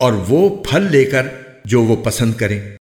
और वो फल लेकर जो वो पसंद करें।